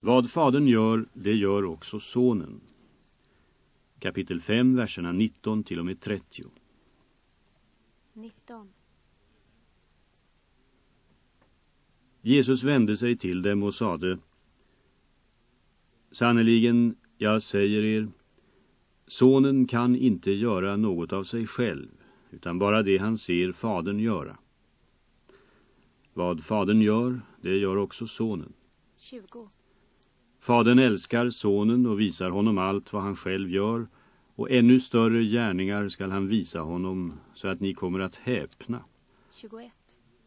Vad fadern gör, det gör också sonen. Kapitel 5, verserna 19 till och med 30. 19. Jesus vände sig till dem och sade Sannerligen, jag säger er, sonen kan inte göra något av sig själv, utan bara det han ser fadern göra. Vad fadern gör, det gör också sonen. 20. Fadern älskar sonen och visar honom allt vad han själv gör, och ännu större gärningar skall han visa honom så att ni kommer att häpna. 21.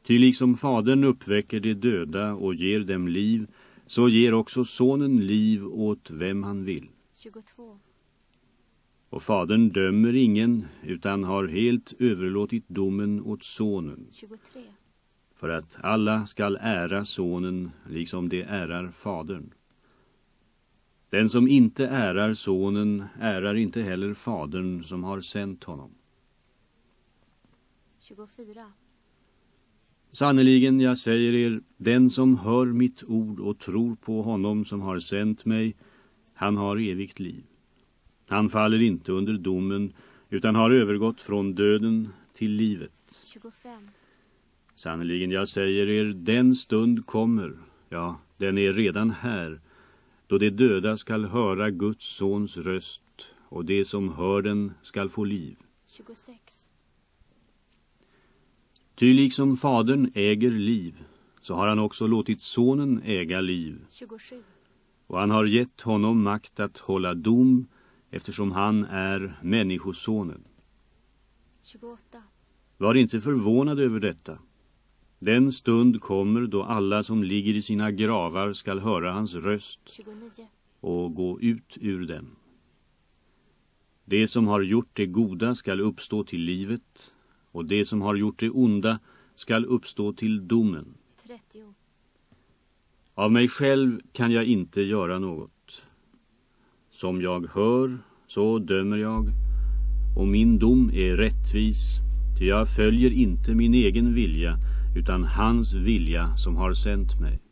Ty liksom fadern uppväcker de döda och ger dem liv, så ger också sonen liv åt vem han vill. 22. Och fadern dömer ingen, utan har helt överlåtit domen åt sonen, 23. för att alla skall ära sonen liksom de ärar fadern. Den som inte ärar sonen ärar inte heller fadern som har sänt honom. 24. Sannerligen, jag säger er, den som hör mitt ord och tror på honom som har sänt mig, han har evigt liv. Han faller inte under domen, utan har övergått från döden till livet. 25. Sannerligen, jag säger er, den stund kommer, ja, den är redan här, då de döda skall höra Guds sons röst, och det som hör den skall få liv. 26. Ty liksom fadern äger liv, så har han också låtit sonen äga liv, 27. och han har gett honom makt att hålla dom, eftersom han är människosonen. 28. Var inte förvånad över detta. Den stund kommer då alla som ligger i sina gravar skall höra hans röst 29. och gå ut ur dem. Det som har gjort det goda skall uppstå till livet, och det som har gjort det onda skall uppstå till domen. 30. Av mig själv kan jag inte göra något. Som jag hör, så dömer jag, och min dom är rättvis, ty jag följer inte min egen vilja, utan hans vilja som har sänt mig.